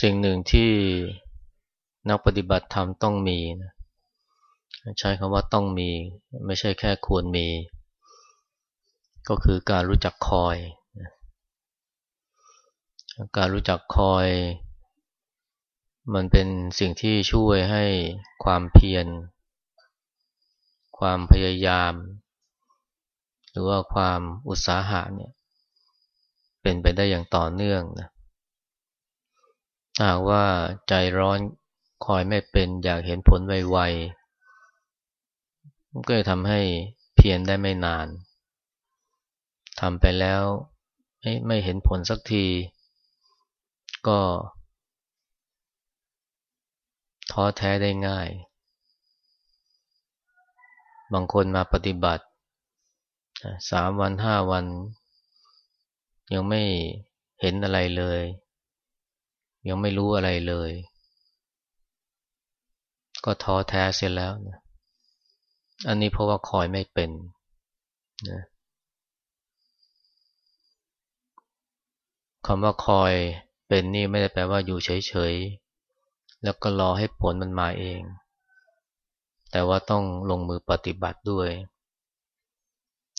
สิ่งหนึ่งที่นักปฏิบัติธรรมต้องมีนะใช้คำว่าต้องมีไม่ใช่แค่ควรมี ก็คือการรู้จักคอย การรู้จักคอย มันเป็นสิ่งที่ช่วยให้ความเพียร ความพยายาม หรือว่าความอุตสาหะเนี่ยเป็นไปได้อย่างต่อเนื่องนะ ถ้าว่าใจร้อนคอยไม่เป็นอยากเห็นผลไวๆก็จะทำให้เพียรได้ไม่นานทำไปแล้วไม่เห็นผลสักที ก็ท้อแท้ได้ง่าย บางคนมาปฏิบัติสามวันห้าวัน ยังไม่เห็นอะไรเลย ยังไม่รู้อะไรเลย ก็ท้อแท้เสียแล้วนะอันนี้เพราะว่าคอยไม่เป็นนะคำว่าคอยเป็นนี่ไม่ได้แปลว่าอยู่เฉยๆ แล้วก็รอให้ผลมันมาเอง แต่ว่าต้องลงมือปฏิบัติด้วย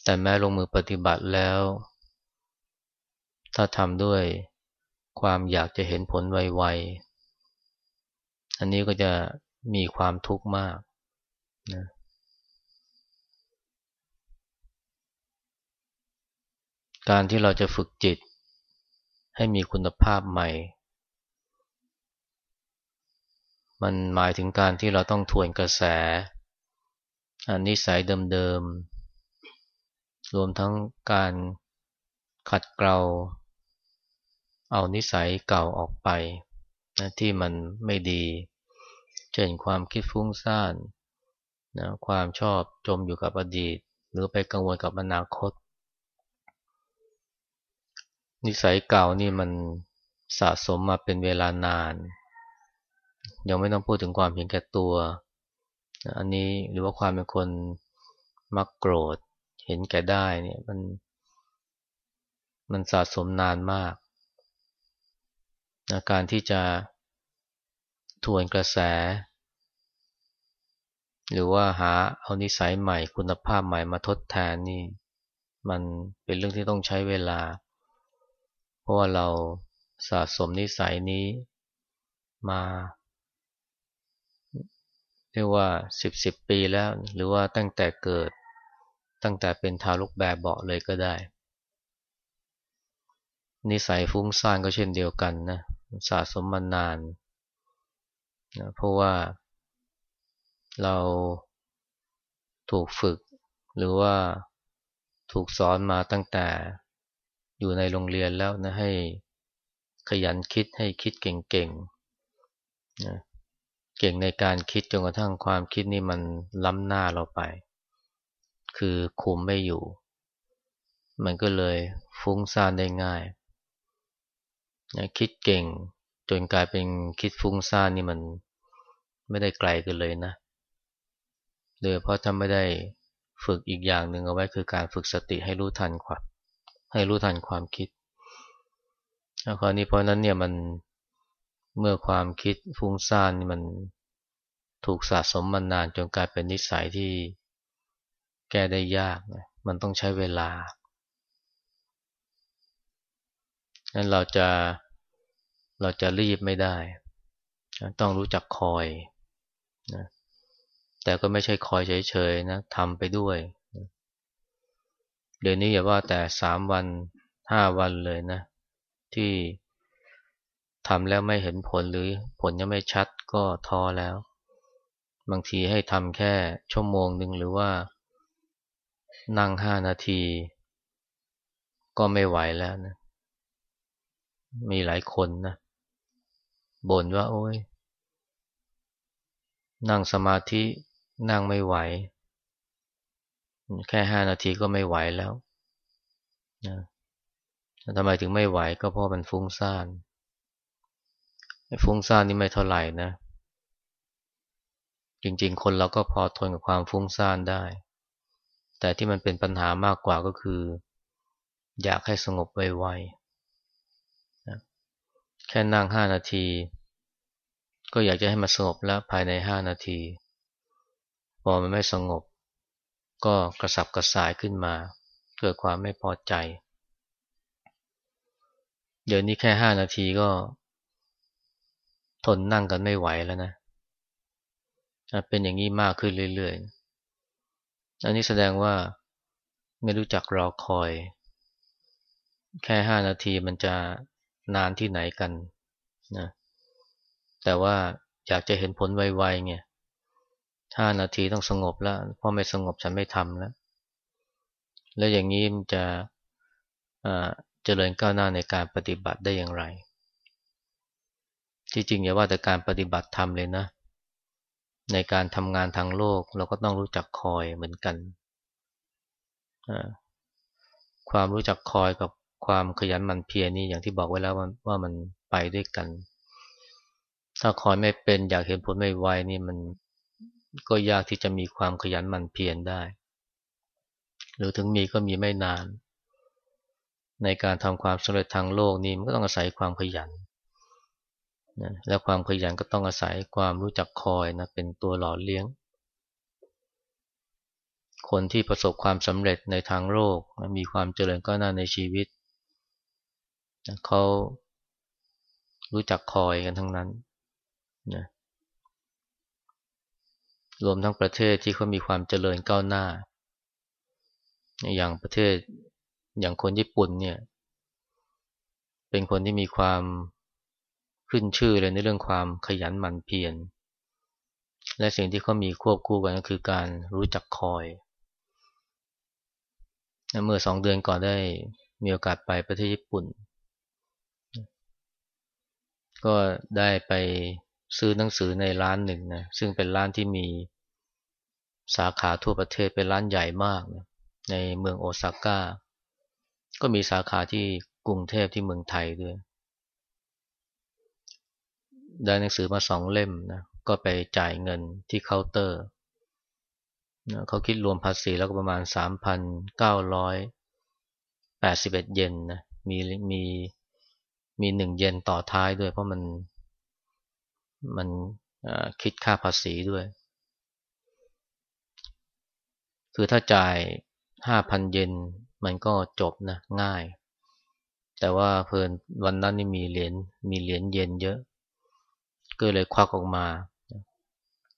แต่แม้ลงมือปฏิบัติแล้ว ถ้าทำด้วย ความอยากจะเห็นผลไวๆ อันนี้ก็จะมีความทุกข์มากนะการที่เราจะฝึกจิต ให้มีคุณภาพใหม่ มันหมายถึงการที่เราต้องทวนกระแสอันนิสัยเดิมๆ รวมทั้งการขัดเกลา เอานิสัยเก่าออกไปนะที่มันไม่ดีเช่นความคิดฟุ้งซ่านนะความชอบจมอยู่กับอดีต หรือไปกังวลกับอนาคต นิสัยเก่านี่มันสะสมมาเป็นเวลานาน ยังไม่ต้องพูดถึงความเห็นแก่ตัวอันนี้หรือว่าความเป็นคนมักโกรธ เห็นแก่ได้เนี่ยมัน มันสะสมนานมาก การที่จะทวนกระแส หรือว่าหาเอานิสัยใหม่คุณภาพใหม่มาทดแทนนี่ มันเป็นเรื่องที่ต้องใช้เวลา เพราะว่าเราสะสมนิสัยนี้มาเรียกว่าสิบสิบปีแล้ว หรือว่าตั้งแต่เกิดตั้งแต่เป็นทารกแบบเบาเลยก็ได้ นิสัยฟุ้งซ่านก็เช่นเดียวกันนะ สะสมมานานนะเพราะว่าเราถูกฝึก หรือว่าถูกสอนมาตั้งแต่อยู่ในโรงเรียนแล้วนะให้ขยันคิดให้คิดเก่งๆนะเก่งในการคิดจนกระทั่งความคิดนี่มันล้ำหน้าเราไป คือคุมไม่อยู่ มันก็เลยฟุ้งซ่านได้ง่าย นะคิดเก่ง จนกลายเป็นคิดฟุ้งซ่านนี่มันไม่ได้ไกลกันเลยนะโดยเพราะถ้าไม่ได้ฝึกอีกอย่างหนึ่งเอาไว้คือการฝึกสติให้รู้ทันความให้รู้ทันความคิดแล้วคราวนี้เพราะนั้นเนี่ยมันเมื่อความคิดฟุ้งซ่านนี่มันถูกสะสมมานานจนกลายเป็นนิสัยที่แก้ได้ยาก มันต้องใช้เวลานั้นเราจะ เราจะรีบไม่ได้ ต้องรู้จักคอยนะแต่ก็ไม่ใช่คอยเฉยๆนะทำไปด้วย เดี๋ยวนี้อย่าว่าแต่สามวันห้าวันเลยนะ ที่ทำแล้วไม่เห็นผลหรือผลยังไม่ชัดก็ท้อแล้ว บางทีให้ทำแค่ชั่วโมงหนึ่งหรือว่า นั่งห้านาที ก็ไม่ไหวแล้วนะ มีหลายคนนะ บ่นว่าโอ้ยนั่งสมาธินั่งไม่ไหว แค่ห้านาทีก็ไม่ไหวแล้วนะทำไมถึงไม่ไหวก็เพราะมันฟุ้งซ่านฟุ้งซ่านนี่ไม่เท่าไหร่นะ จริงๆ คนเราก็พอทนกับความฟุ้งซ่านได้ แต่ที่มันเป็นปัญหามากกว่าก็คือ อยากให้สงบไวๆแค่นั่งห้านาที ก็อยากจะให้มันสงบแล้วภายในห้านาที พอมันไม่สงบ ก็กระสับกระส่ายขึ้นมา เกิดความไม่พอใจ เดี๋ยวนี้แค่ห้านาทีก็ ทนนั่งกันไม่ไหวแล้วนะ เป็นอย่างนี้มากขึ้นเรื่อยๆ อันนี้แสดงว่าไม่รู้จักรอคอย แค่ห้านาทีมันจะนานที่ไหนกันนะ แต่ว่าอยากจะเห็นผลไวๆไงห้านาทีต้องสงบแล้วพอไม่สงบฉันไม่ทำแล้ว แล้วอย่างนี้มันจะเจริญก้าวหน้าในการปฏิบัติได้อย่างไร ที่จริงอย่าว่าแต่การปฏิบัติธรรมเลยนะ ในการทำงานทางโลกเราก็ต้องรู้จักคอยเหมือนกัน ความรู้จักคอยกับความขยันหมั่นเพียรนี่อย่างที่บอกไว้แล้วว่ามันไปด้วยกัน ถ้าคอยไม่เป็นอยากเห็นผลไม่ไวนี่มันก็ยากที่จะมีความขยันหมั่นเพียรได้ หรือถึงมีก็มีไม่นาน ในการทำความสำเร็จทางโลกนี่มันก็ต้องอาศัยความขยันนะและความขยันก็ต้องอาศัยความรู้จักคอยนะเป็นตัวหล่อเลี้ยง คนที่ประสบความสำเร็จในทางโลกมีความเจริญก้าวหน้าในชีวิตนะเขารู้จักคอยกันทั้งนั้น นะรวมทั้งประเทศที่เขามีความเจริญก้าวหน้า อย่างประเทศอย่างคนญี่ปุ่นเนี่ย เป็นคนที่มีความขึ้นชื่อเลยในเรื่องความขยันหมั่นเพียรและสิ่งที่เขามีควบคู่กันก็คือการรู้จักคอย เมื่อสองเดือนก่อนได้มีโอกาสไปประเทศญี่ปุ่น ก็ได้ไป ซื้อหนังสือในร้านหนึ่งนะซึ่งเป็นร้านที่มีสาขาทั่วประเทศเป็นร้านใหญ่มากนะในเมืองโอซาก้า ก็มีสาขาที่กรุงเทพที่เมืองไทยด้วยได้หนังสือมาสองเล่มนะก็ไปจ่ายเงินที่เคาน์เตอร์นะเขาคิดรวมภาษีแล้วก็ประมาณ 3,981 เยนนะมีมีมีหนึ่งเยนต่อท้ายด้วยเพราะมัน มันคิดค่าภาษีด้วย คือถ้าจ่าย5,000เยนมันก็จบนะง่าย แต่ว่าเพลินวันนั้นนี่มีเหรียญมีเหรียญเยนเยอะ ก็เลยควักออกมา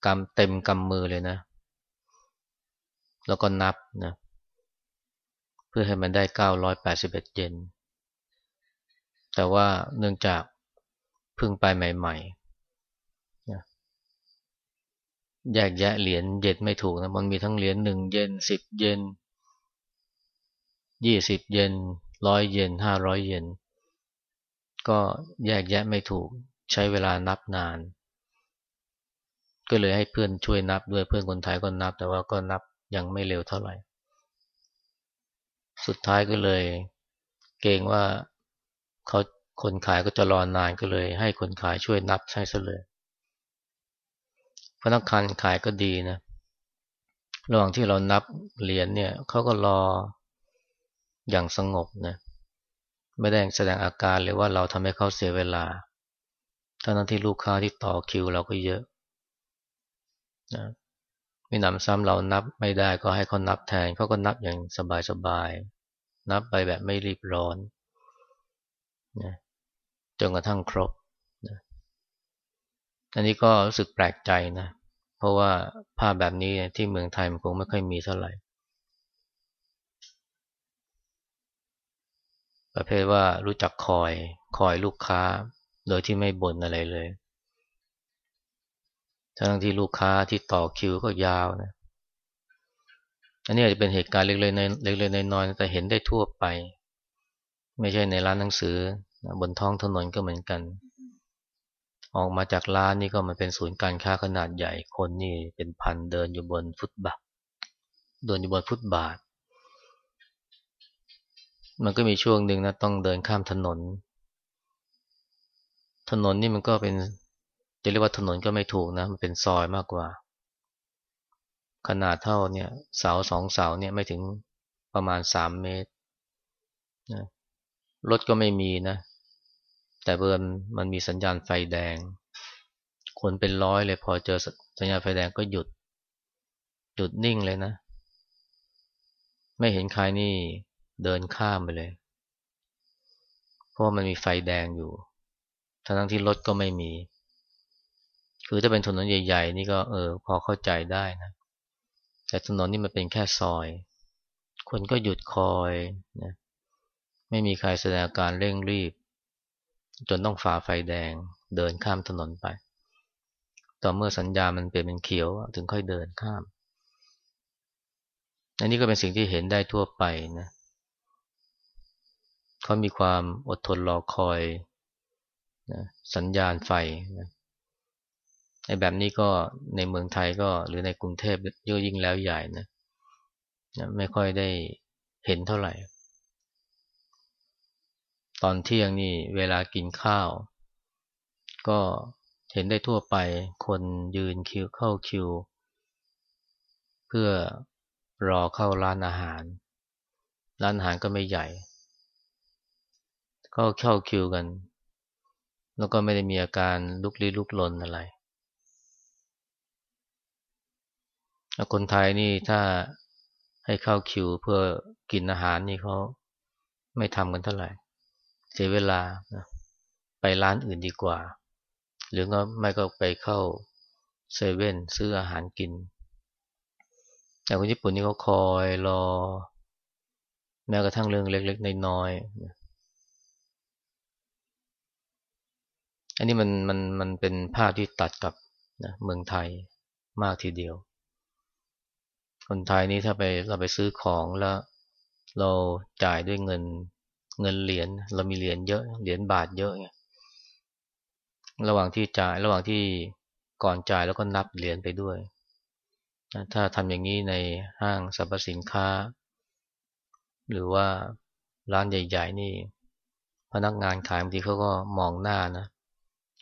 กำเต็มกำมือเลยนะ แล้วก็นับนะเพื่อให้มันได้ 981 เยนแต่ว่าเนื่องจากเพิ่งไปใหม่ๆนะ แยกแยะเหรียญเยนไม่ถูกนะมันมีทั้งเหรียญหนึ่งเยนสิบเยนยี่สิบเยนร้อยเยนห้าร้อยเยนก็แยกแยะไม่ถูกใช้เวลานับนาน ก็เลยให้เพื่อนช่วยนับด้วยเพื่อนคนไทยก็นับ แต่ว่าก็นับยังไม่เร็วเท่าไหร่ สุดท้ายก็เลย เกรงว่าเขาคนขายก็จะรอนานก็เลย ให้คนขายช่วยนับใช่ซะเลย พนักงานขายก็ดีนะระหว่างที่เรานับเหรียญเนี่ยเขาก็รออย่างสงบนะไม่ได้แสดงอาการเลยว่าเราทำให้เขาเสียเวลาทั้งที่ลูกค้าที่ต่อคิวเราก็เยอะนะไม่นำซ้ำเรานับไม่ได้ก็ให้เขานับแทนเขาก็นับอย่างสบายๆนับไปแบบไม่รีบร้อนนะจนกระทั่งครบ อันนี้ก็รู้สึกแปลกใจนะ เพราะว่าภาพแบบนี้ที่เมืองไทยมันคงไม่ค่อยมีเท่าไหร่ ประเภทว่ารู้จักคอยคอยลูกค้า โดยที่ไม่บ่นอะไรเลย ทั้งที่ลูกค้าที่ต่อคิวก็ยาวนะ อันนี้อาจจะเป็นเหตุการณ์เล็กๆในเล็กๆน้อยๆแต่เห็นได้ทั่วไป ไม่ใช่ในร้านหนังสือบนท้องถนนก็เหมือนกัน ออกมาจากร้านนี่ก็มันเป็นศูนย์การค้าขนาดใหญ่คนนี่เป็นพันเดินอยู่บนฟุตบาทเดินอยู่บนฟุตบาท มันก็มีช่วงหนึ่งนะต้องเดินข้ามถนน ถนนนี่มันก็เป็นจะเรียกว่าถนนก็ไม่ถูกนะ มันเป็นซอยมากกว่า ขนาดเท่าเนี่ยเสาสองเสาเนี่ยไม่ถึงประมาณสามเมตรนะรถก็ไม่มีนะ แต่เบิร์นมันมีสัญญาณไฟแดง คนเป็นร้อยเลยพอเจอสัญญาณไฟแดงก็หยุด หยุดนิ่งเลยนะ ไม่เห็นใครนี่เดินข้ามไปเลย เพราะมันมีไฟแดงอยู่ ทั้งที่รถก็ไม่มี คือถ้าเป็นถนนใหญ่ ๆ นี่ก็เออ พอเข้าใจได้นะ แต่ถนนนี่มันเป็นแค่ซอย คนก็หยุดคอยนะ ไม่มีใครแสดงอาการเร่งรีบ จนต้องฝ่าไฟแดง เดินข้ามถนนไป ต่อเมื่อสัญญามันเปลี่ยนเป็นเขียวถึงค่อยเดินข้าม อันนี้ก็เป็นสิ่งที่เห็นได้ทั่วไปนะเขามีความอดทนรอคอยนะสัญญาณไฟนะในแบบนี้ก็ในเมืองไทยก็หรือในกรุงเทพเยอะยิ่งแล้วใหญ่นะนะไม่ค่อยได้เห็นเท่าไหร่ ตอนเที่ยงนี่เวลากินข้าว ก็เห็นได้ทั่วไปคนยืนคิวเข้าคิว เพื่อรอเข้าร้านอาหาร ร้านอาหารก็ไม่ใหญ่ ก็เข้าคิวกัน แล้วก็ไม่ได้มีอาการลุกลี้ลุกลนอะไร คนไทยนี่ถ้าให้เข้าคิวเพื่อกินอาหารนี่เขาไม่ทำกันเท่าไหร่ เสียเวลาไปร้านอื่นดีกว่า หรือก็ไม่ก็ไปเข้าเซเว่นซื้ออาหารกิน แต่คนญี่ปุ่นนี่เขาคอยรอ แม้กระทั่งเรื่องเล็กๆน้อยๆอันนี้มันมันมันเป็นภาพที่ตัดกับนะเมืองไทยมากทีเดียว คนไทยนี่ถ้าไปเราไปซื้อของแล้ว เราจ่ายด้วยเงิน เงินเหรียญเรามีเหรียญเยอะเหรียญบาทเยอะไงระหว่างที่จ่ายระหว่างที่ก่อนจ่ายแล้วก็นับเหรียญไปด้วย ถ้าทำอย่างนี้ในห้างสรรพสินค้า หรือว่าร้านใหญ่ ๆ นี่ พนักงานขายบางทีเขาก็มองหน้านะ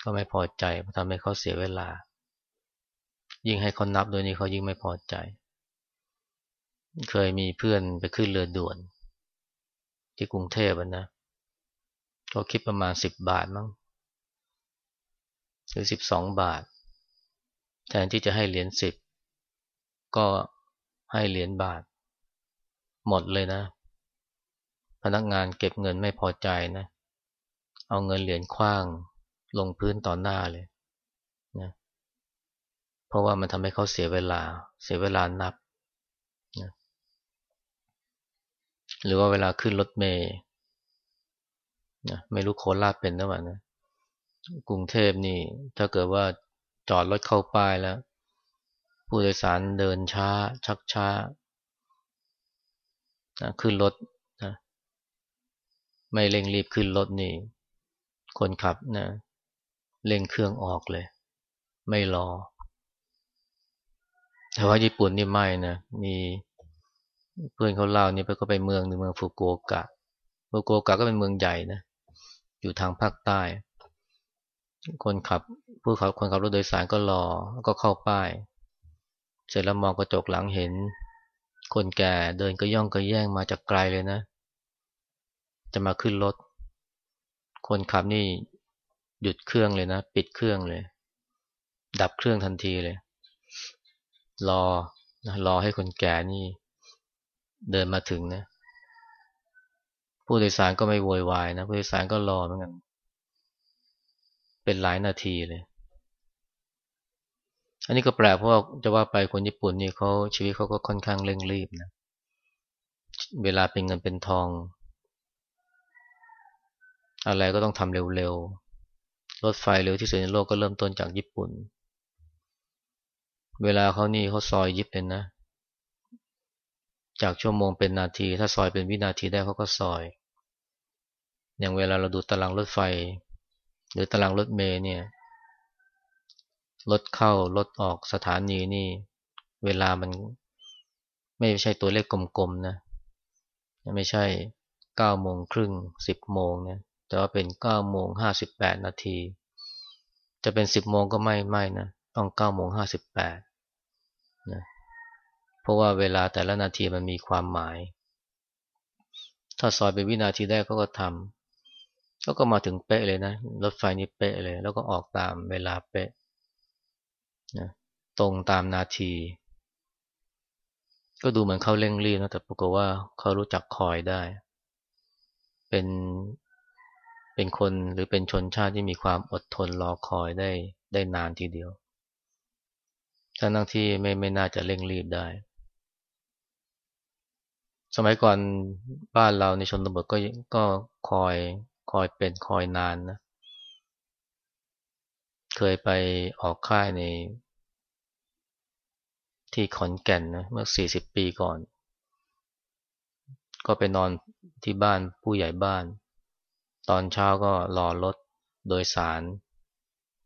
ก็ไม่พอใจทำให้เขาเสียเวลา ยิ่งให้เขานับโดยนี้เขายิ่งไม่พอใจ เคยมีเพื่อนไปขึ้นเรือด่วน ที่กรุงเทพนะก็คิดประมาณสิบบาทมั้งหรือสิบสองบาท แทนที่จะให้เหรียญสิบก็ให้เหรียญบาท หมดเลยนะ พนักงานเก็บเงินไม่พอใจนะ เอาเงินเหรียญคว้างลงพื้นต่อหน้าเลยนะเพราะว่ามันทำให้เขาเสียเวลา เสียเวลานับนะ หรือว่าเวลาขึ้นรถเมย์นะไม่รู้โคราชเป็นหรือเปล่านะกรุงเทพนี่ ถ้าเกิดว่าจอดรถเข้าป้ายแล้ว ผู้โดยสารเดินช้า ชักช้านะขึ้นรถนะไม่เร่งรีบขึ้นรถนี่ คนขับนะเร่งเครื่องออกเลย ไม่รอ แต่ว่าญี่ปุ่นนี่ไม่นะมี เพื่อนเขาเล่านี่ไปก็ไปเมืองหนึ่งเมืองฟุกุโอกะฟุกุโอกะก็เป็นเมืองใหญ่นะ อยู่ทางภาคใต้ คนขับผู้ขับคนขับรถโดยสารก็รอก็เข้าป้าย เสร็จแล้วมองกระจกหลังเห็น คนแก่เดินก็ย่องก็แย่งมาจากไกลเลยนะ จะมาขึ้นรถ คนขับนี่หยุดเครื่องเลยนะ ปิดเครื่องเลย ดับเครื่องทันทีเลย รอนะรอให้คนแก่นี่ เดินมาถึงนะผู้โดยสารก็ไม่โวยวายนะผู้โดยสารก็รอเหมือนกันเป็นหลายนาทีเลย อันนี้ก็แปลกเพราะว่าจะว่าไปคนญี่ปุ่นนี่เขาชีวิตเขาก็ค่อนข้างเร่งรีบนะ เวลาเป็นเงินเป็นทอง อะไรก็ต้องทำเร็วๆ รถไฟเร็วที่สุดในโลกก็เริ่มต้นจากญี่ปุ่น เวลาเขานี่เขาซอยยิบเลยนะ จากชั่วโมงเป็นนาที ถ้าซอยเป็นวินาทีได้เขาก็ซอย อย่างเวลาเราดูตารางรถไฟ หรือตารางรถเมล์เนี่ยรถเข้ารถออกสถานีนี่ เวลามันไม่ใช่ตัวเลขกลมๆนะไม่ใช่เก้าโมงครึ่งสิบโมงนี่ยแต่ว่าเป็นเก้าโมงห้าสิบแปดนาที จะเป็นสิบโมงก็ไม่ไม่นะต้องเก้าโมงห้าสิบแปด เพราะว่าเวลาแต่ละนาทีมันมีความหมาย ถ้าซอยเป็นวินาทีแรกก็ก็ทแล้วก็มาถึงเป๊ะเลยนะรถไฟนี้เป๊ะเลย แล้วก็ออกตามเวลาเป๊ะนะตรงตามนาที ก็ดูเหมือนเขาเร่งรีบนะแต่ปรากฏว่าเขารู้จักคอยได้ เป็นเป็นคนหรือเป็นชนชาติที่มีความอดทนรอคอยได้ได้นานทีเดียวทั้งที่ไม่ไม่น่าจะเร่งรีบได้ สมัยก่อนบ้านเราในชนบทก็ก็คอยคอยเป็นคอยนานนะ เคยไปออกค่ายใน ที่ขอนแก่นนะเมื่อ40ปีก่อน ก็ไปนอนที่บ้านผู้ใหญ่บ้าน ตอนเช้าก็รอรถโดยสาร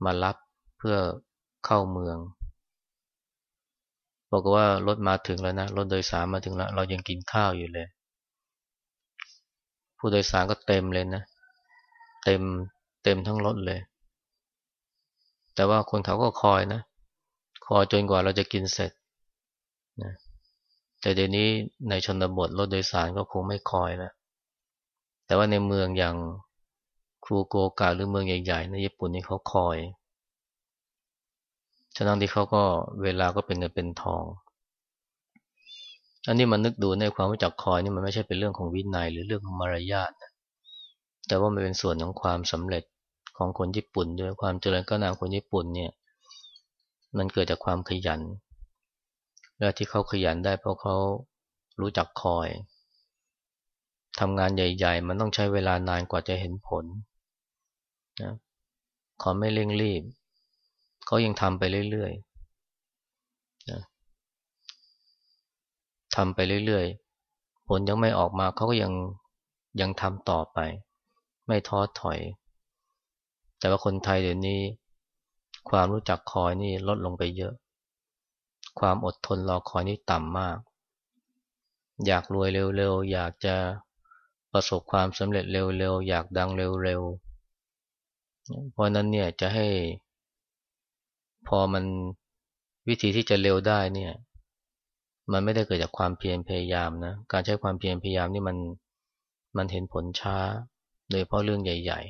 มารับเพื่อเข้าเมือง บอกว่ารถมาถึงแล้วนะรถโดยสารมาถึงแล้ว เรายังกินข้าวอยู่เลย ผู้โดยสารก็เต็มเลยนะ เต็มเต็มทั้งรถเลย แต่ว่าคนเขาก็คอยนะ คอยจนกว่าเราจะกินเสร็จนะแต่เดี๋ยวนี้ในชนบทรถโดยสารก็คงไม่คอยแล้วแต่ว่าในเมืองอย่างคูโกกะหรือเมืองใหญ่ๆในญี่ปุ่นนี่เขาคอย ฉะนั้นที่เขาก็เวลาก็เป็นเงินเป็นทอง อันนี้มันนึกดูในความรู้จักคอยนี่มันไม่ใช่เป็นเรื่องของวินัยหรือเรื่องของมารยาทนะ แต่ว่ามันเป็นส่วนของความสำเร็จของคนญี่ปุ่นด้วยความเจริญก้าวหน้าคนญี่ปุ่นเนี่ย มันเกิดจากความขยัน และที่เขาขยันได้เพราะเขารู้จักคอยทำงานใหญ่ ๆ มันต้องใช้เวลานานกว่าจะเห็นผลนะขอไม่เร่งรีบ เขายังทำไปเรื่อยๆนะทำไปเรื่อยๆ ผลยังไม่ออกมาเขาก็ยังยังทำต่อไป ไม่ท้อถอย แต่ว่าคนไทยเดี๋ยวนี้ ความรู้จักคอยนี่ลดลงไปเยอะ ความอดทนรอคอยนี่ต่ำมาก อยากรวยเร็วๆ อยากจะประสบความสำเร็จเร็วๆ อยากดังเร็วๆ เพราะนั้นเนี่ยจะให้ พอมันวิธีที่จะเร็วได้เนี่ย มันไม่ได้เกิดจากความเพียรพยายามนะ การใช้ความเพียรพยายามนี่มันมันเห็นผลช้า โดยเพราะเรื่องใหญ่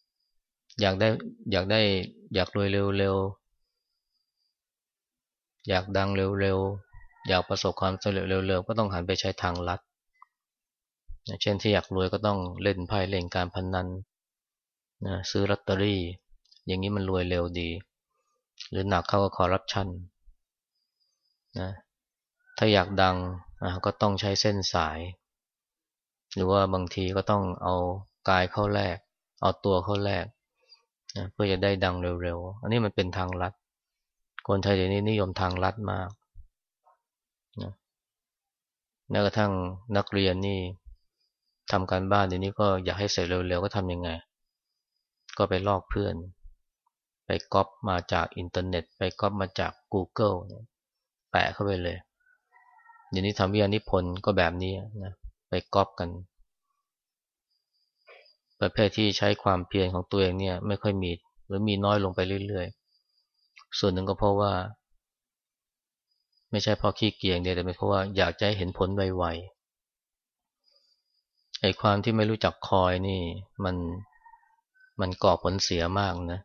ๆ อยากได้อยากได้อยากรวยเร็วๆ อยากดังเร็วๆ อยากประสบความสำเร็จเร็วๆ ก็ต้องหันไปใช้ทางลัด เช่นที่อยากรวยก็ต้องเล่นไพ่เล่นการพนนันนะซื้อลอตเตอรี่ อย่างนี้มันรวยเร็วดี หรือหนักเข้าก็คอร์รัปชันนะถ้าอยากดังนะก็ต้องใช้เส้นสาย หรือว่าบางทีก็ต้องเอากายเข้าแลกเอาตัวเข้าแลกนะเพื่อจะได้ดังเร็วๆ อันนี้มันเป็นทางลัด คนไทยเดี๋ยวนี้นิยมทางลัดมากนะแม้กระทั่งนักเรียนนี่ทำการบ้านเดี๋ยวนี้ก็อยากให้เสร็จเร็วๆ ก็ทำยังไง ก็ไปลอกเพื่อน ไปก๊อปมาจากอินเทอร์เน็ต ไปก๊อปมาจาก Google แปะเข้าไปเลยเดี๋ยวนี้ทำวิทยานิพนธ์ก็แบบนี้นะไปก๊อปกัน ประเภทที่ใช้ความเพียรของตัวเองเนี่ยไม่ค่อยมีหรือมีน้อยลงไปเรื่อยๆ ส่วนหนึ่งก็เพราะว่า ไม่ใช่เพราะขี้เกียจเดียวแต่เป็นเพราะว่าอยากจะเห็นผลไวๆไอ้ความที่ไม่รู้จักคอยนี่ มันมันก่อผลเสียมากนะ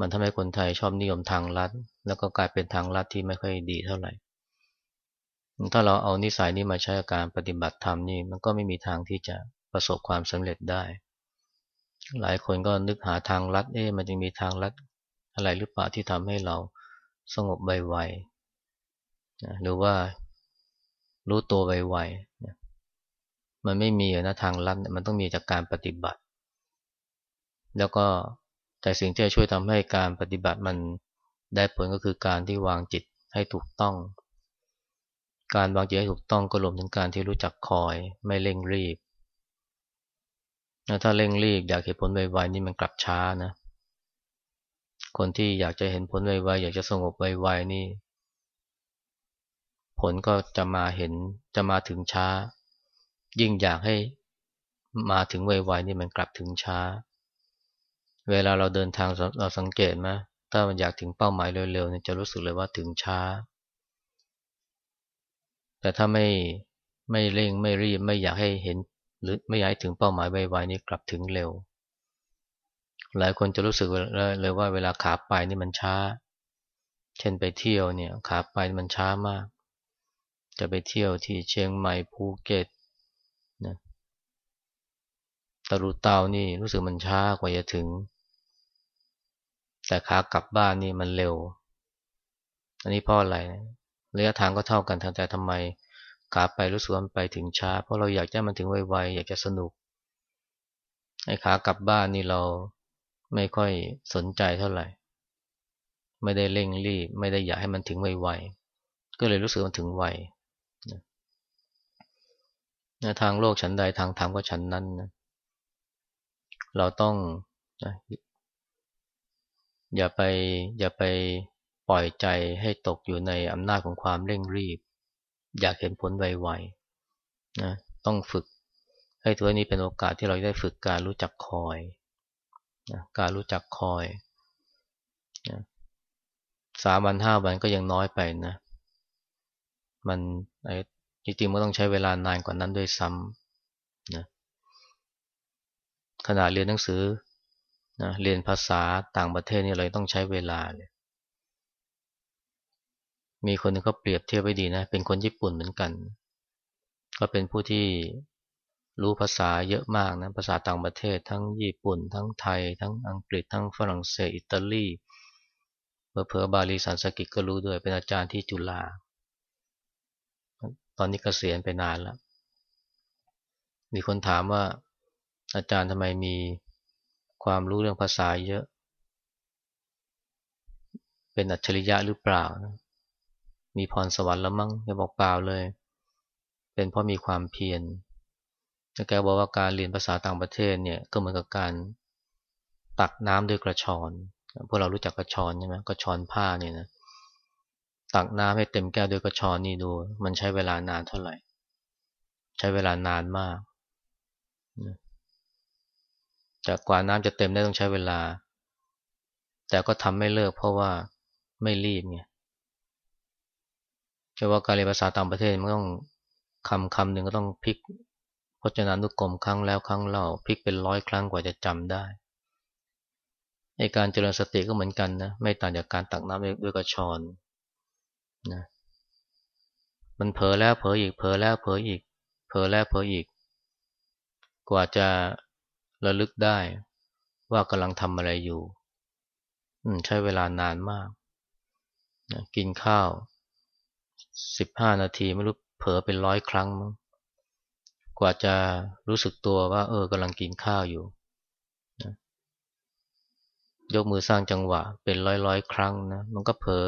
มันทำให้คนไทยชอบนิยมทางลัด แล้วก็กลายเป็นทางลัดที่ไม่ค่อยดีเท่าไหร่ ถ้าเราเอานิสัยนี้มาใช้การปฏิบัติธรรมนี่มันก็ไม่มีทางที่จะประสบความสำเร็จได้ หลายคนก็นึกหาทางลัด เอ๊ะมันจะมีทางลัดอะไรหรือเปล่าที่ทำให้เราสงบไวๆหรือว่ารู้ตัวไวๆมันไม่มีนะทางลัดมันต้องมีจากการปฏิบัติ แล้วก็ แต่สิ่งที่จะช่วยทำให้การปฏิบัติมันได้ผลก็คือการที่วางจิตให้ถูกต้อง การวางจิตให้ถูกต้องก็รวมถึงการที่รู้จักคอยไม่เร่งรีบถ้าเร่งรีบอยากเห็นผลไวๆนี่มันกลับช้านะ คนที่อยากจะเห็นผลไวๆอยากจะสงบไวๆนี่ ผลก็จะมาเห็นจะมาถึงช้า ยิ่งอยากให้มาถึงไวๆนี่มันกลับถึงช้า เวลาเราเดินทางเราสังเกตไหมถ้ามันอยากถึงเป้าหมายเร็วๆเนี่ยจะรู้สึกเลยว่าถึงช้า แต่ถ้าไม่ไม่เร่งไม่รีบไม่อยากให้เห็น หรือไม่อยากให้ถึงเป้าหมายไวๆนี่กลับถึงเร็ว หลายคนจะรู้สึกเลยว่าเวลาขาไปนี่มันช้า เช่นไปเที่ยวเนี่ยขาไปมันช้ามาก จะไปเที่ยวที่เชียงใหม่ภูเก็ตนะตะลุเตานี่รู้สึกมันช้ากว่าจะถึง แต่ขากลับบ้านนี่มันเร็ว อันนี้เพราะอะไรระยะทางก็เท่ากันแต่ทำไมขาไปรู้สึกว่ามันไปถึงช้า เพราะเราอยากจะมันถึงไวๆอยากจะสนุกไอ้ขากลับบ้านนี่เราไม่ค่อยสนใจเท่าไหร่ ไม่ได้เร่งรีบ ไม่ได้อยากให้มันถึงไวๆก็เลยรู้สึกมันถึงไวนะทางโลกฉันใดทางธรรมก็ฉันนั้นนะเราต้องนะ อย่าไปอย่าไปปล่อยใจให้ตกอยู่ในอำนาจของความเร่งรีบ อยากเห็นผลไวๆนะต้องฝึก ให้ตัวนี้เป็นโอกาสที่เราได้ฝึกการรู้จักคอยนะการรู้จักคอยนะสามวันห้าวันก็ยังน้อยไปนะ มันจริงๆมันต้องใช้เวลานานกว่านั้นด้วยซ้ำนะขณะเรียนหนังสือ นะเรียนภาษาต่างประเทศนี่เลยต้องใช้เวลาเลยมีคนนึงเขาเปรียบเทียบไว้ดีนะ เป็นคนญี่ปุ่นเหมือนกัน ก็เป็นผู้ที่รู้ภาษาเยอะมากนะ ภาษาต่างประเทศ ทั้งญี่ปุ่น ทั้งไทย ทั้งอังกฤษ ทั้งฝรั่งเศส อิตาลีเพอๆบาลีสันสกิตก็รู้ด้วย เป็นอาจารย์ที่จุฬา ตอนนี้กเกษียณไปนานแล้ว มีคนถามว่าอาจารย์ทำไมมี ความรู้เรื่องภาษาเยอะ เป็นอัจฉริยะหรือเปล่า มีพรสวรรค์แล้วมั้งจะบอกเปล่าเลย เป็นเพราะมีความเพียรแกบอกว่าการเรียนภาษาต่างประเทศเนี่ยก็เหมือนกับการตักน้ำด้วยกระชอนพวกเรารู้จักกระชอนใช่ไหมกระชอนผ้าเนี่ยนะตักน้ำให้เต็มแก้วด้วยกระชอนนี่ดู มันใช้เวลานานเท่าไหร่ ใช้เวลานานมาก จากกว่าน้ำจะเต็มได้ต้องใช้เวลา แต่ก็ทำไม่เลิกเพราะว่าไม่รีบไงเช่ว่าการเรียนภาษาต่างประเทศมันต้องคำคำหนึ่งก็ต้องพลิกพจนานุกรมครั้งแล้วครั้งเล่าพลิกเป็นร้อยครั้งกว่าจะจำได้ในการเจริญสติก็เหมือนกันนะไม่ต่างจากการตักน้ำด้วยกระชอนนะมันเผลอแล้วเผลออีกเผลอแล้วเผลออีกเผลอแล้วเผลออีก กว่าจะ ระลึกได้ว่ากำลังทำอะไรอยู่ใช้เวลานานมากนะกินข้าวสิบห้านาทีไม่รู้เผลอเป็นร้อยครั้งมั้งกว่าจะรู้สึกตัวว่า เออกำลังกินข้าวอยู่นะยกมือสร้างจังหวะ เป็นร้อยร้อยครั้งนะมันก็เผลอ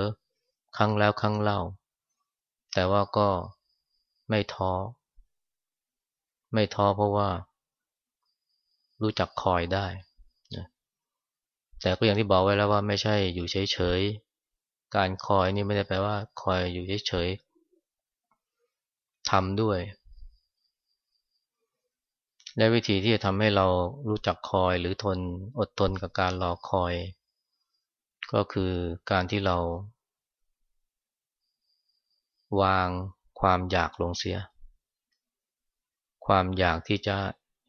ครั้งแล้วครั้งเล่า แต่ว่าก็ไม่ท้อไม่ท้อเพราะว่า รู้จักคอยได้นะแต่ก็อย่างที่บอกไว้แล้วว่าไม่ใช่อยู่เฉยๆ การคอยนี่ไม่ได้แปลว่า คอยอยู่เฉยๆทำด้วย และวิธีที่จะทำให้เรารู้จักคอยหรือทนอดทนกับการรอคอย ก็คือการที่เรา วางความอยากลงเสีย ความอยากที่จะ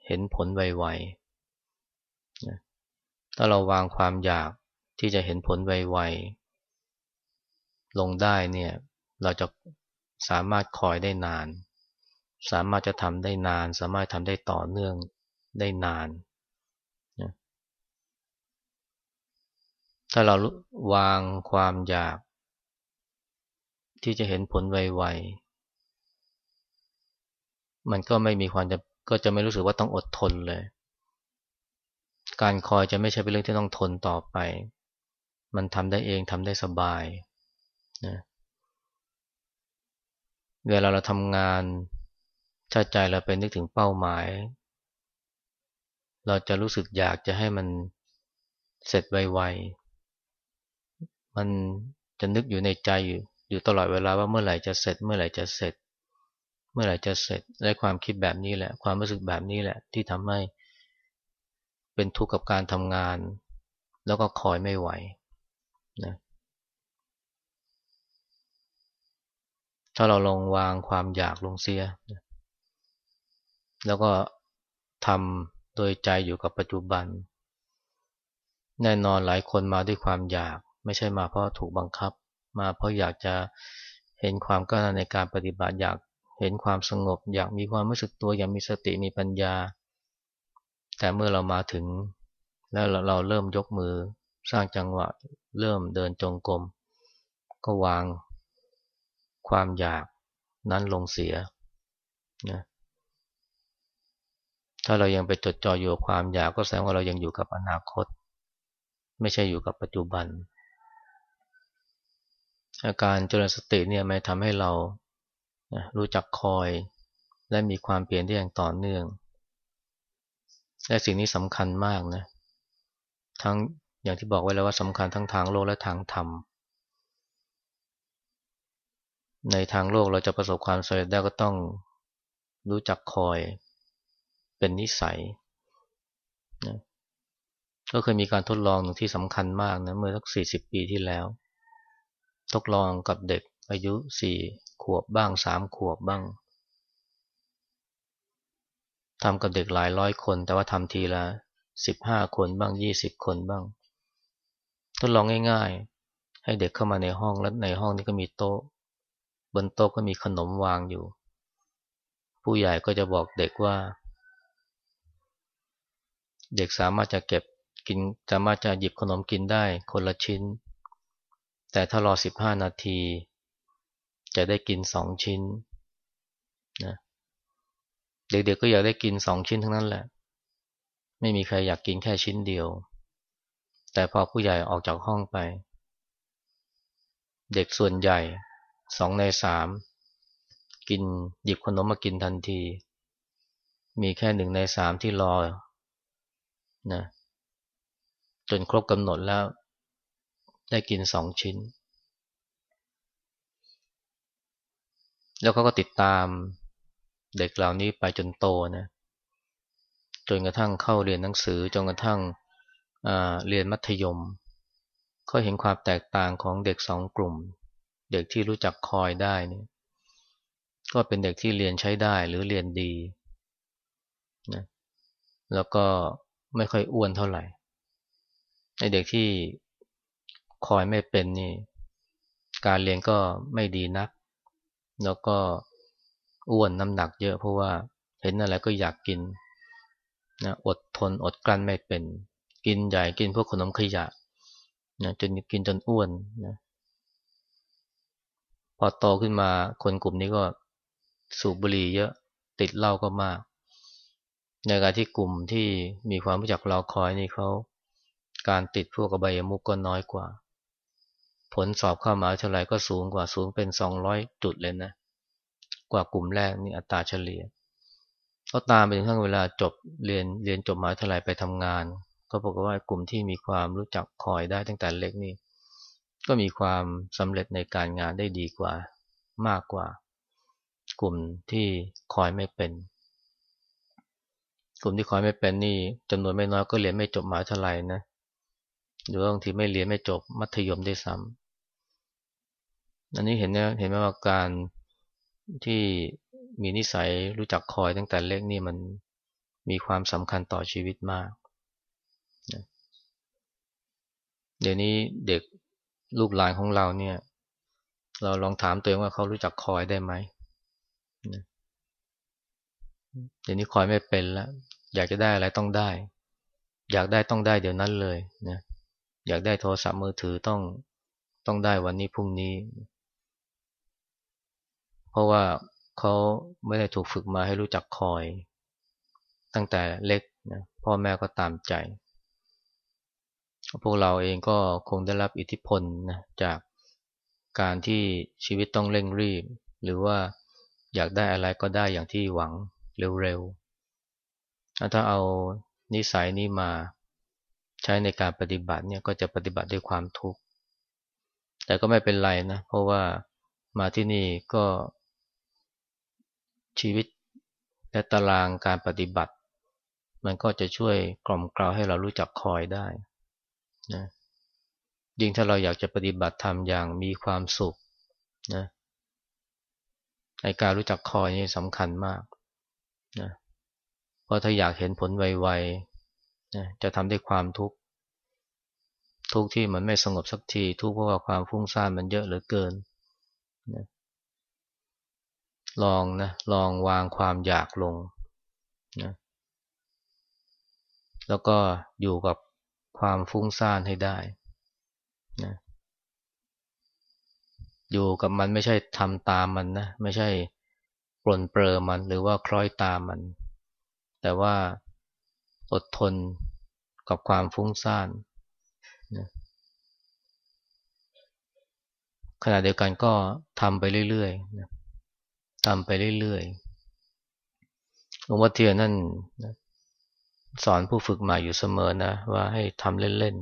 เห็นผลไวๆ ถ้าเราวางความอยากที่จะเห็นผลไวๆลงได้เนี่ยเราจะสามารถคอยได้นาน สามารถจะทำได้นาน สามารถทำได้ต่อเนื่องได้นานนะถ้าเราวางความอยาก ที่จะเห็นผลไวๆมันก็ไม่มีความจะก็จะไม่รู้สึกว่าต้องอดทนเลย การคอยจะไม่ใช่เป็นเรื่องที่ต้องทนต่อไป มันทำได้เองทำได้สบายนะเวลาเราทำงานถ้าใจเราไปนึกถึงเป้าหมาย เราจะรู้สึกอยากจะให้มันเสร็จไวๆ มันจะนึกอยู่ในใจอยู่อยู่ตลอดเวลาว่าเมื่อไหร่จะเสร็จ เมื่อไหร่จะเสร็จ เมื่อไหร่จะเสร็จและความคิดแบบนี้แหละ ความรู้สึกแบบนี้แหละ ที่ทำให้ เป็นทุกข์กับการทำงาน แล้วก็คอยไม่ไหวนะถ้าเราลงวางความอยากลงเสียแล้วก็ทำโดยใจอยู่กับปัจจุบัน แน่นอนหลายคนมาด้วยความอยาก ไม่ใช่มาเพราะถูกบังคับ มาเพราะอยากจะเห็นความก้าวหน้าในการปฏิบัติอยากเห็นความสงบ อยากมีความรู้สึกตัวอยากมีสติมีปัญญา แต่เมื่อเรามาถึงแล้วเราเริ่มยกมือสร้างจังหวะ เริ่มเดินจงกรมก็วางความอยากนั้นลงเสียนะถ้าเรายังไปจดจ่ออยู่กับความอยากก็แสดงว่าเรายังอยู่กับอนาคต ไม่ใช่อยู่กับปัจจุบัน อาการเจริญสติเนี่ยไม่ทำให้เรานะรู้จักคอยและมีความเปลี่ยนที่อย่างต่อเนื่อง และสิ่งนี้สำคัญมากนะทั้งอย่างที่บอกไว้แล้วว่าสำคัญทั้งทางโลกและทางธรรม ในทางโลกเราจะประสบความสำเร็จได้ก็ต้องรู้จักคอยเป็นนิสัยนะก็เคยมีการทดลองหนึ่งที่สำคัญมากนะเมื่อสักสี่สิบปีที่แล้ว ทดลองกับเด็กอายุสี่ขวบบ้างสามขวบบ้าง ทำกับเด็กหลายร้อยคน แต่ว่าทำทีละสิบห้าคนบ้างยี่สิบคนบ้างทดลองง่ายๆ ให้เด็กเข้ามาในห้องแล้วในห้องนี้ก็มีโต๊ะ บนโต๊ะก็มีขนมวางอยู่ ผู้ใหญ่ก็จะบอกเด็กว่า เด็กสามารถจะเก็บกินสามารถจะหยิบขนมกินได้คนละชิ้น แต่ถ้ารอสิบห้านาที จะได้กินสองชิ้นนะ เด็กๆก็อยากได้กินสองชิ้นทั้งนั้นแหละ ไม่มีใครอยากกินแค่ชิ้นเดียว แต่พอผู้ใหญ่ออกจากห้องไป เด็กส่วนใหญ่สองในสามกินหยิบขนมมากินทันที มีแค่หนึ่งในสามที่รอนะจนครบกำหนดแล้ว ได้กินสองชิ้น แล้วเขาก็ติดตาม เด็กเหล่านี้ไปจนโตนะจนกระทั่งเข้าเรียนหนังสือจนกระทั่งเรียนมัธยมเขาเห็นความแตกต่างของเด็กสองกลุ่ม เด็กที่รู้จักคอยได้นี่ก็เป็นเด็กที่เรียนใช้ได้หรือเรียนดีนะแล้วก็ไม่ค่อยอ้วนเท่าไหร่ในเด็กที่คอยไม่เป็นนี่ การเรียนก็ไม่ดีนัก แล้วก็ อ้วนน้ำหนักเยอะเพราะว่าเห็นอะไรก็อยากกินนะอดทนอดกลั้นไม่เป็น กินใหญ่กินพวกขนมขยะนะจนกินจนอ้วนนะพอโตขึ้นมาคนกลุ่มนี้ก็สูบบุหรี่เยอะติดเหล้าก็มาก ในการที่กลุ่มที่มีความรู้จักรอคอยนี่เขาการติดพวกอบายมุกก็น้อยกว่า ผลสอบเข้ามาเท่าไรก็สูงกว่าสูงเป็นสองร้อยจุดเลยนะ กว่ากลุ่มแรกนี่อัตราเฉลี่ยก็ตามไปถึงขั้นเวลาจบเรียนเรียนจบมหาวิทยาลัยไปทำงาน ก็บอกว่ากลุ่มที่มีความรู้จักคอยได้ตั้งแต่เล็กนี่ก็มีความสำเร็จในการงานได้ดีกว่ามากกว่า กลุ่มที่คอยไม่เป็น กลุ่มที่คอยไม่เป็นนี่จำนวนไม่น้อยก็เรียนไม่จบมหาวิทยาลัยนะหรือบางทีไม่เรียนไม่จบมัธยมได้ซ้ำอันนี้เห็นนะเห็นไหมว่าการ ที่มีนิสัยรู้จักคอยตั้งแต่เล็กนี่มันมีความสำคัญต่อชีวิตมากเดี๋ยวนี้เด็กลูกหลานของเราเนี่ย เราลองถามตัวเองว่าเขารู้จักคอยได้ไหมเดี๋ยวนี้คอยไม่เป็นแล้ว อยากจะได้อะไรต้องได้ อยากได้ต้องได้เดี๋ยวนั้นเลยนะอยากได้โทรศัพท์มือถือต้องต้องได้วันนี้พรุ่งนี้ เพราะว่าเขาไม่ได้ถูกฝึกมาให้รู้จักคอย ตั้งแต่เล็กนะพ่อแม่ก็ตามใจ พวกเราเองก็คงได้รับอิทธิพลนะจากการที่ชีวิตต้องเร่งรีบ หรือว่าอยากได้อะไรก็ได้อย่างที่หวังเร็วๆ ถ้าเอานิสัยนี้มาใช้ในการปฏิบัติเนี่ยก็จะปฏิบัติด้วยความทุกข์ แต่ก็ไม่เป็นไรนะ เพราะว่ามาที่นี่ก็ ชีวิตและตารางการปฏิบัติ มันก็จะช่วยกล่อมกล่าวให้เรารู้จักคอยได้นะยิ่งถ้าเราอยากจะปฏิบัติธรรมอย่างมีความสุขนะในการรู้จักคอยนี่สำคัญมากนะเพราะถ้าอยากเห็นผลไวๆนะจะทำด้วยความทุกข์ทุกข์ที่มันไม่สงบสักที ทุกข์เพราะว่าความฟุ้งซ่านมันเยอะเหลือเกินนะ ลองนะลองวางความอยากลงนะแล้วก็อยู่กับความฟุ้งซ่านให้ได้นะอยู่กับมันไม่ใช่ทำตามมันนะไม่ใช่ปลนเปลอมันหรือว่าคล้อยตามมัน แต่ว่าอดทนกับความฟุ้งซ่านนะขณะเดียวกันก็ทำไปเรื่อยๆนะ ทำไปเรื่อยๆหลวงพ่อเทียนนั่นสอนผู้ฝึกใหม่อยู่เสมอนะว่าให้ทำเล่น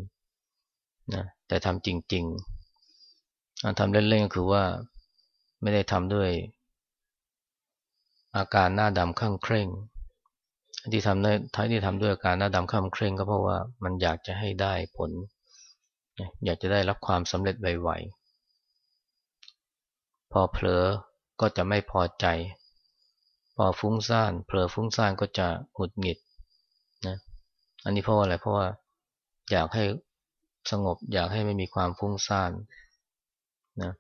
ๆนะแต่ทำจริงๆทำเล่นๆก็คือว่าไม่ได้ทำด้วย อาการหน้าดำข้างเคร่งที่ทำได้ท้ายที่ทำด้วยอาการหน้าดำข้างเคร่งก็เพราะว่ามันอยากจะให้ได้ผล อยากจะได้รับความสำเร็จไวๆพอเผลอ ก็จะไม่พอใจ พอฟุ้งซ่านเผลอฟุ้งซ่านก็จะหงุดหงิดนะอันนี้เพราะว่าอะไรเพราะว่าอยากให้สงบอยากให้ไม่มีความฟุ้งซ่านนะ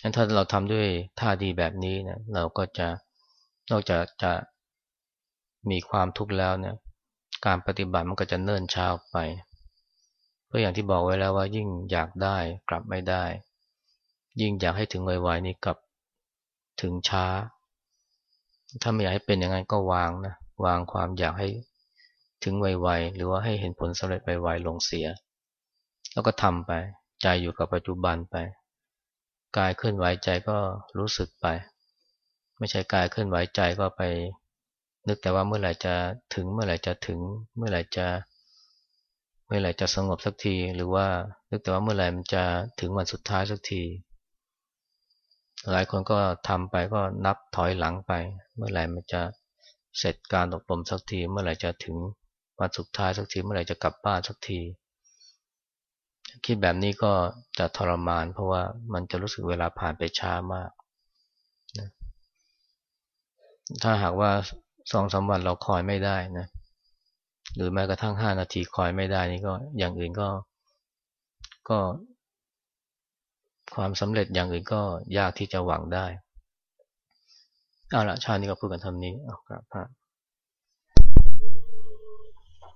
งั้นถ้าเราทำด้วยท่าดีแบบนี้นะเราก็จะนอกจากจะมีความทุกข์แล้วเนี่ยการปฏิบัติมันก็จะเนิ่นช้าไป เพราะอย่างที่บอกไว้แล้วว่ายิ่งอยากได้กลับไม่ได้ ยิ่งอยากให้ถึงไวๆนี่กับถึงช้า ถ้าไม่อยากให้เป็นอย่างนั้นก็วางนะวางความอยากให้ถึงไวๆหรือว่าให้เห็นผลสำเร็จไวๆลงเสีย แล้วก็ทำไป ใจอยู่กับปัจจุบันไป กายเคลื่อนไหวใจก็รู้สึกไป ไม่ใช่กายเคลื่อนไหวใจก็ไป นึกแต่ว่าเมื่อไหร่จะถึงเมื่อไหร่จะถึง เมื่อไหร่จะเมื่อไหร่จะสงบสักที หรือว่านึกแต่ว่าเมื่อไหร่มันจะถึงวันสุดท้ายสักที หลายคนก็ทำไปก็นับถอยหลังไป เมื่อไหร่มันจะเสร็จการอบรมสักที เมื่อไหร่จะถึงวันสุดท้ายสักที เมื่อไหร่จะกลับบ้านสักที คิดแบบนี้ก็จะทรมาน เพราะว่ามันจะรู้สึกเวลาผ่านไปช้ามากนะถ้าหากว่าสองสาวันเราคอยไม่ได้นะหรือแม้กระทั่งห้านาทีคอยไม่ได้นี่ก็อย่างอื่นก็ ก็ ความสำเร็จอย่างอื่นก็ยากที่จะหวังได้เอาละชาตินี้ก็พูดกันทำนี้เอากราบพระ